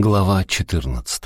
Глава 14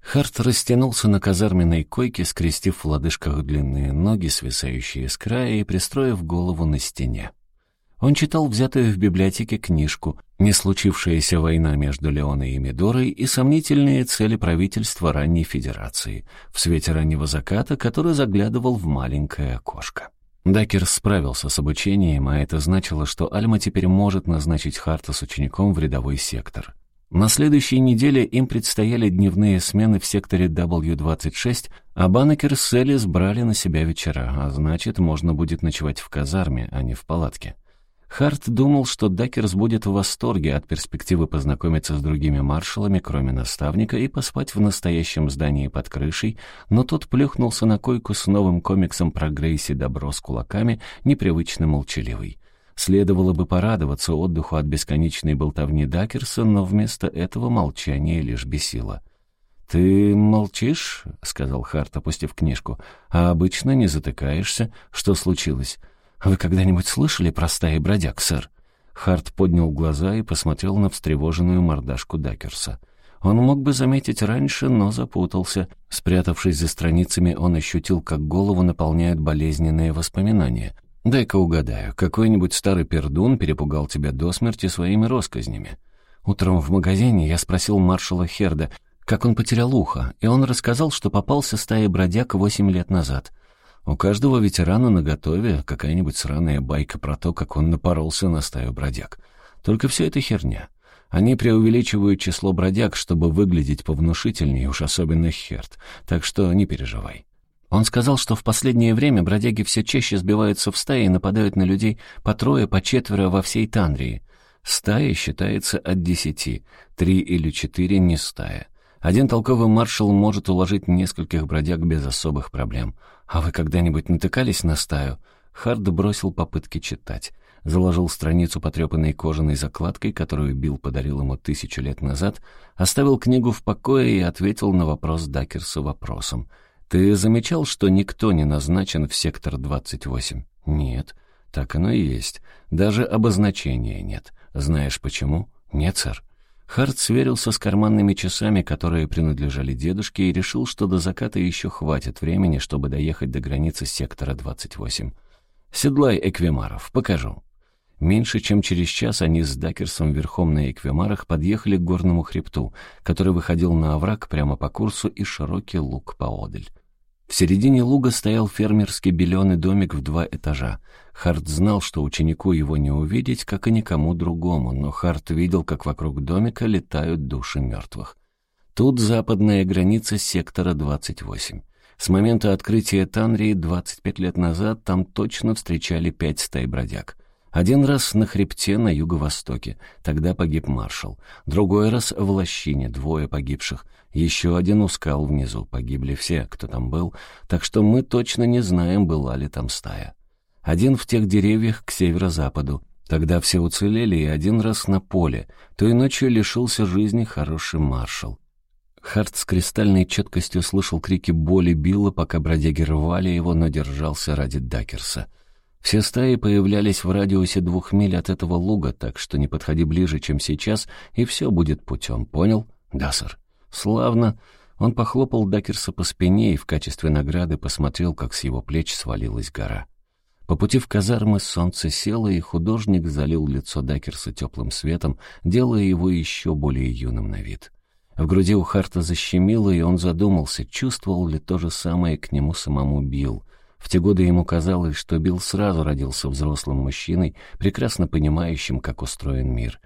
Харт растянулся на казарменной койке, скрестив в лодыжках длинные ноги, свисающие с края, и пристроив голову на стене. Он читал взятую в библиотеке книжку «Не случившаяся война между Леоной и Медорой и сомнительные цели правительства ранней федерации» в свете раннего заката, который заглядывал в маленькое окошко. Дакер справился с обучением, а это значило, что Альма теперь может назначить Харта с учеником в рядовой сектор. На следующей неделе им предстояли дневные смены в секторе W26, а Банекер с Элис брали на себя вечера, а значит, можно будет ночевать в казарме, а не в палатке. Харт думал, что Дакерс будет в восторге от перспективы познакомиться с другими маршалами, кроме наставника, и поспать в настоящем здании под крышей, но тот плюхнулся на койку с новым комиксом про Грейси Добро с кулаками, непривычно молчаливый. Следовало бы порадоваться отдыху от бесконечной болтовни Дакерса, но вместо этого молчание лишь бесило. «Ты молчишь?» — сказал Харт, опустив книжку. «А обычно не затыкаешься. Что случилось?» «Вы когда-нибудь слышали про стаи бродяг, сэр?» Харт поднял глаза и посмотрел на встревоженную мордашку Дакерса. Он мог бы заметить раньше, но запутался. Спрятавшись за страницами, он ощутил, как голову наполняют болезненные воспоминания. «Дай-ка угадаю, какой-нибудь старый пердун перепугал тебя до смерти своими росказнями?» Утром в магазине я спросил маршала Херда, как он потерял ухо, и он рассказал, что попался стае бродяг восемь лет назад — у каждого ветерана на готове какая-нибудь сраная байка про то, как он напоролся на стаю бродяг. Только все это херня. Они преувеличивают число бродяг, чтобы выглядеть повнушительнее, уж особенно Херт, так что не переживай. Он сказал, что в последнее время бродяги все чаще сбиваются в стаи и нападают на людей по трое, по четверо во всей Танрии. Стая считается от десяти, три или четыре не стая. Один толковый маршал может уложить нескольких бродяг без особых проблем. А вы когда-нибудь натыкались на стаю? Хард бросил попытки читать. Заложил страницу потрепанной кожаной закладкой, которую Билл подарил ему тысячу лет назад, оставил книгу в покое и ответил на вопрос Дакерса вопросом. «Ты замечал, что никто не назначен в сектор 28?» «Нет». «Так оно и есть. Даже обозначения нет. Знаешь почему?» «Нет, сэр». Харт сверился с карманными часами, которые принадлежали дедушке, и решил, что до заката еще хватит времени, чтобы доехать до границы сектора 28. «Седлай эквимаров, покажу». Меньше чем через час они с Дакерсом верхом на эквимарах подъехали к горному хребту, который выходил на овраг прямо по курсу и широкий луг поодаль. В середине луга стоял фермерский беленый домик в два этажа. Харт знал, что ученику его не увидеть, как и никому другому, но Харт видел, как вокруг домика летают души мертвых. Тут западная граница сектора 28. С момента открытия Танрии 25 лет назад там точно встречали пять стай бродяг. Один раз на хребте на юго-востоке, тогда погиб маршал. Другой раз в лощине, двое погибших. Еще один у скал внизу, погибли все, кто там был, так что мы точно не знаем, была ли там стая. Один в тех деревьях к северо-западу. Тогда все уцелели, и один раз на поле. Той ночью лишился жизни хороший маршал. Харт с кристальной четкостью слышал крики боли Билла, пока бродяги рвали его, но держался ради Дакерса — все стаи появлялись в радиусе двух миль от этого луга, так что не подходи ближе, чем сейчас, и все будет путем, понял? Да, сэр. Славно. Он похлопал Дакерса по спине и в качестве награды посмотрел, как с его плеч свалилась гора. По пути в казармы солнце село, и художник залил лицо Дакерса теплым светом, делая его еще более юным на вид. В груди у Харта защемило, и он задумался, чувствовал ли то же самое к нему самому Билл. В те годы ему казалось, что Билл сразу родился взрослым мужчиной, прекрасно понимающим, как устроен мир.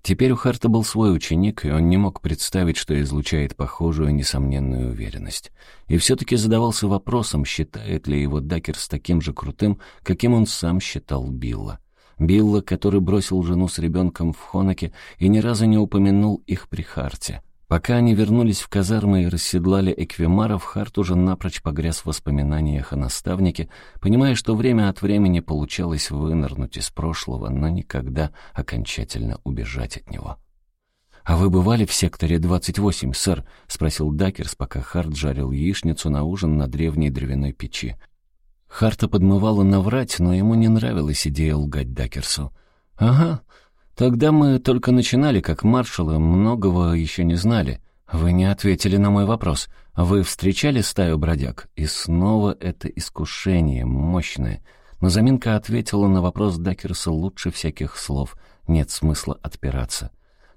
Теперь у Харта был свой ученик, и он не мог представить, что излучает похожую несомненную уверенность. И все-таки задавался вопросом, считает ли его Дакерс таким же крутым, каким он сам считал Билла. Билла, который бросил жену с ребенком в Хонаке и ни разу не упомянул их при Харте. Пока они вернулись в казармы и расседлали эквимаров, Харт уже напрочь погряз в воспоминаниях о наставнике, понимая, что время от времени получалось вынырнуть из прошлого, но никогда окончательно убежать от него. «А вы бывали в секторе 28, сэр?» — спросил Дакерс, пока Харт жарил яичницу на ужин на древней дровяной печи. Харта подмывало наврать, но ему не нравилась идея лгать Дакерсу. «Ага, Тогда мы только начинали как маршалы, многого еще не знали. Вы не ответили на мой вопрос. Вы встречали стаю бродяг? И снова это искушение, мощное. Но заминка ответила на вопрос Дакерса лучше всяких слов. Нет смысла отпираться.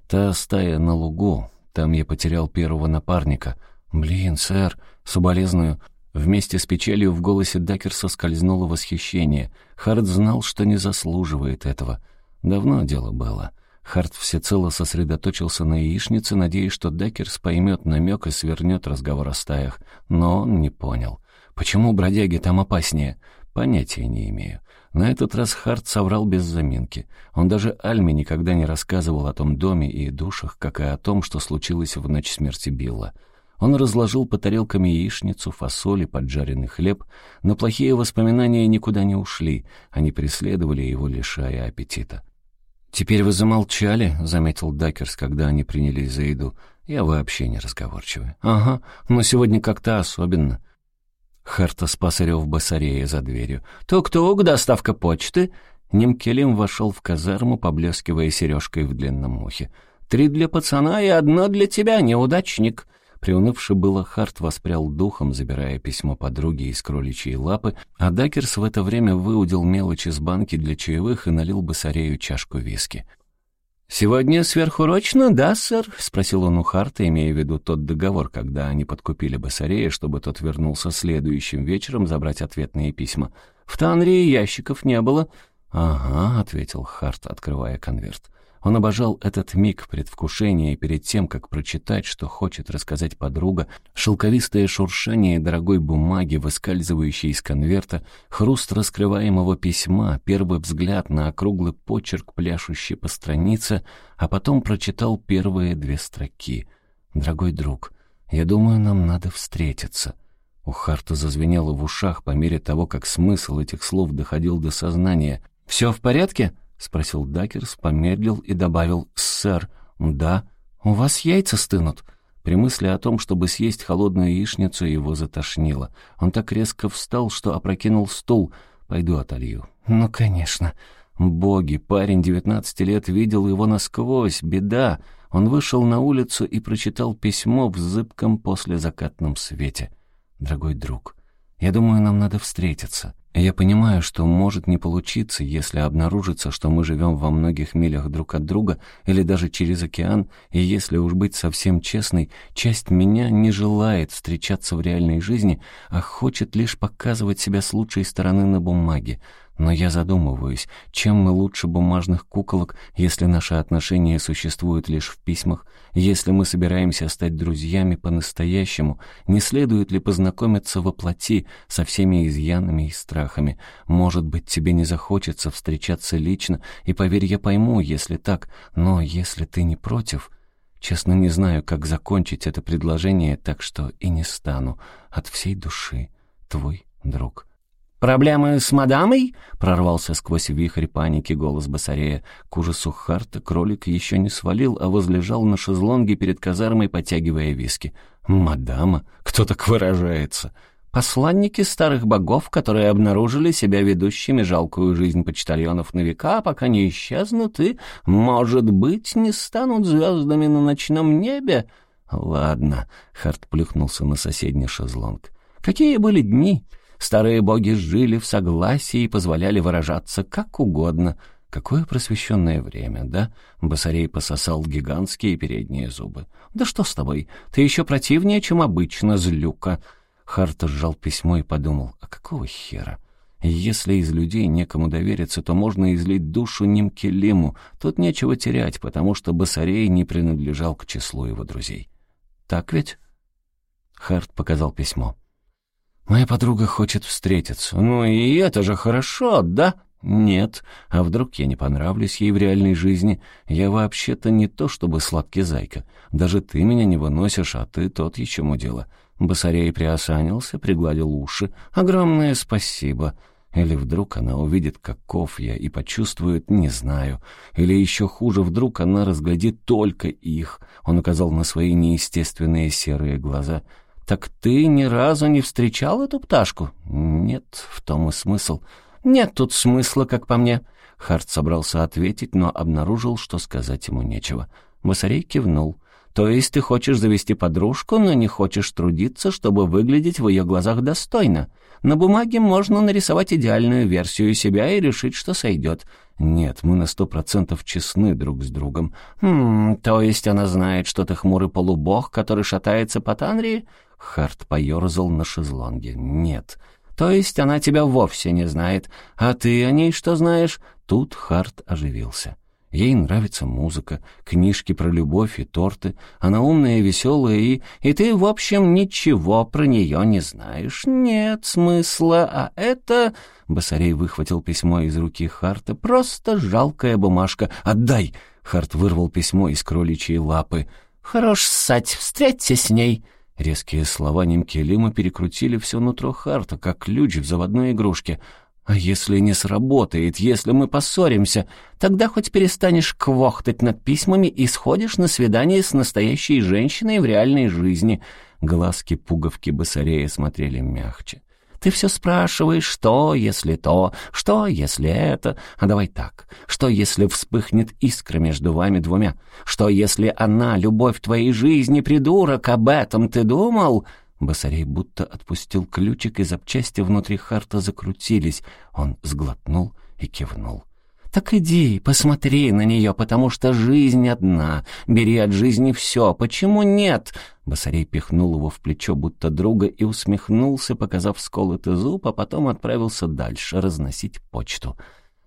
Та стая на лугу. Там я потерял первого напарника. Блин, сэр, соболезную. Вместе с печалью в голосе Дакерса скользнуло восхищение. Харт знал, что не заслуживает этого. Давно дело было. Харт всецело сосредоточился на яичнице, надеясь, что Деккерс поймет намек и свернет разговор о стаях. Но он не понял. Почему бродяги там опаснее? Понятия не имею. На этот раз Харт соврал без заминки. Он даже Альме никогда не рассказывал о том доме и душах, как и о том, что случилось в ночь смерти Билла. Он разложил по тарелкам яичницу, фасоль и поджаренный хлеб, но плохие воспоминания никуда не ушли, они преследовали его, лишая аппетита. «Теперь вы замолчали», — заметил Дакерс, когда они принялись за еду. «Я вообще не разговорчивый». «Ага, но сегодня как-то особенно». Харта Спасарев басарея за дверью. «Тук-тук, доставка почты». Немкелим вошел в казарму, поблескивая сережкой в длинном ухе. «Три для пацана и одно для тебя, неудачник». Приунывший было, Харт воспрял духом, забирая письмо подруги из кроличьей лапы, а Дакерс в это время выудил мелочь из банки для чаевых и налил Басарею чашку виски. «Сегодня сверхурочно, да, сэр?» — спросил он у Харта, имея в виду тот договор, когда они подкупили Басарея, чтобы тот вернулся следующим вечером забрать ответные письма. «В Танрии ящиков не было». «Ага», — ответил Харт, открывая конверт. Он обожал этот миг предвкушения перед тем, как прочитать, что хочет рассказать подруга, шелковистое шуршание дорогой бумаги, выскальзывающей из конверта, хруст раскрываемого письма, первый взгляд на округлый почерк, пляшущий по странице, а потом прочитал первые две строки. «Дорогой друг, я думаю, нам надо встретиться». У Харта зазвенело в ушах по мере того, как смысл этих слов доходил до сознания. «Все в порядке?» — спросил Дакерс, помедлил и добавил «Сэр, да, у вас яйца стынут». При мысли о том, чтобы съесть холодную яичницу, его затошнило. Он так резко встал, что опрокинул стул. «Пойду отолью». «Ну, конечно». Боги, парень девятнадцати лет видел его насквозь, беда. Он вышел на улицу и прочитал письмо в зыбком послезакатном свете. «Дорогой друг, я думаю, нам надо встретиться. Я понимаю, что может не получиться, если обнаружится, что мы живем во многих милях друг от друга или даже через океан, и если уж быть совсем честной, часть меня не желает встречаться в реальной жизни, а хочет лишь показывать себя с лучшей стороны на бумаге. Но я задумываюсь, чем мы лучше бумажных куколок, если наши отношения существуют лишь в письмах, если мы собираемся стать друзьями по-настоящему, не следует ли познакомиться во плоти со всеми изъянами и страхами? Может быть, тебе не захочется встречаться лично, и, поверь, я пойму, если так, но если ты не против... Честно, не знаю, как закончить это предложение, так что и не стану. От всей души. Твой друг. «Проблемы с мадамой?» — прорвался сквозь вихрь паники голос Басарея. К ужасу Харта кролик еще не свалил, а возлежал на шезлонге перед казармой, потягивая виски. «Мадама? Кто так выражается?» «Посланники старых богов, которые обнаружили себя ведущими жалкую жизнь почтальонов на века, пока не исчезнут и, может быть, не станут звездами на ночном небе?» «Ладно», — Харт плюхнулся на соседний шезлонг. «Какие были дни!» Старые боги жили в согласии и позволяли выражаться как угодно. Какое просвещенное время, да? Басарей пососал гигантские передние зубы. «Да что с тобой? Ты еще противнее, чем обычно, злюка!» Харт сжал письмо и подумал, а какого хера? Если из людей некому довериться, то можно излить душу Нимкелиму. Тут нечего терять, потому что Басарей не принадлежал к числу его друзей. «Так ведь?» Харт показал письмо. Моя подруга хочет встретиться. Ну и это же хорошо, да? Нет. А вдруг я не понравлюсь ей в реальной жизни? Я вообще-то не то чтобы сладкий зайка. Даже ты меня не выносишь, а ты тот еще мудила. Басарей приосанился, пригладил уши. Огромное спасибо. Или вдруг она увидит, каков я, и почувствует, не знаю. Или еще хуже, вдруг она разглядит только их. Он указал на свои неестественные серые глаза — «Так ты ни разу не встречал эту пташку?» «Нет, в том и смысл». «Нет тут смысла, как по мне». Харт собрался ответить, но обнаружил, что сказать ему нечего. Басарей кивнул. «То есть ты хочешь завести подружку, но не хочешь трудиться, чтобы выглядеть в ее глазах достойно? На бумаге можно нарисовать идеальную версию себя и решить, что сойдет. Нет, мы на сто процентов честны друг с другом. Хм, то есть она знает, что ты хмурый полубог, который шатается по Танрии?» Харт поерзал на шезлонге. «Нет». «То есть она тебя вовсе не знает, а ты о ней что знаешь?» Тут Харт оживился. Ей нравится музыка, книжки про любовь и торты. Она умная веселая, и... И ты, в общем, ничего про нее не знаешь. Нет смысла, а это...» Басарей выхватил письмо из руки Харта. «Просто жалкая бумажка. Отдай!» Харт вырвал письмо из кроличьей лапы. «Хорош ссать, встреться с ней!» Резкие слова Немкелима перекрутили все нутро Харта, как ключ в заводной игрушке. А если не сработает, если мы поссоримся, тогда хоть перестанешь квохтать над письмами и сходишь на свидание с настоящей женщиной в реальной жизни. Глазки пуговки Басарея смотрели мягче. Ты все спрашиваешь, что, если то, что, если это. А давай так, что, если вспыхнет искра между вами двумя? Что, если она, любовь твоей жизни, придурок, об этом ты думал?» Басарей будто отпустил ключик, и запчасти внутри Харта закрутились. Он сглотнул и кивнул. «Так иди, посмотри на нее, потому что жизнь одна. Бери от жизни все. Почему нет?» Басарей пихнул его в плечо, будто друга, и усмехнулся, показав сколотый зуб, а потом отправился дальше разносить почту.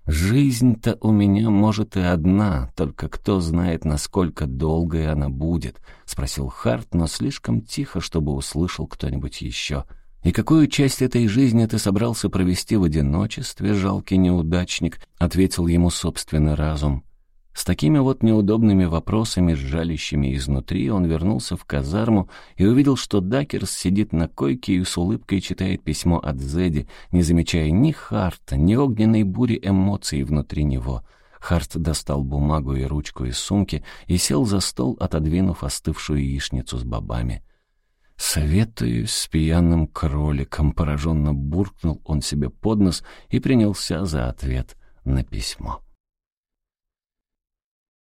Жизнь-то у меня, может, и одна, только кто знает, насколько долгой она будет, — спросил Харт, но слишком тихо, чтобы услышал кто-нибудь еще. «И какую часть этой жизни ты собрался провести в одиночестве, жалкий неудачник?» — ответил ему собственный разум. С такими вот неудобными вопросами, сжалищими изнутри, он вернулся в казарму и увидел, что Дакерс сидит на койке и с улыбкой читает письмо от Зеди, не замечая ни Харта, ни огненной бури эмоций внутри него. Харт достал бумагу и ручку из сумки и сел за стол, отодвинув остывшую яичницу с бобами. «Советуюсь с пьяным кроликом», — пораженно буркнул он себе под нос и принялся за ответ на письмо.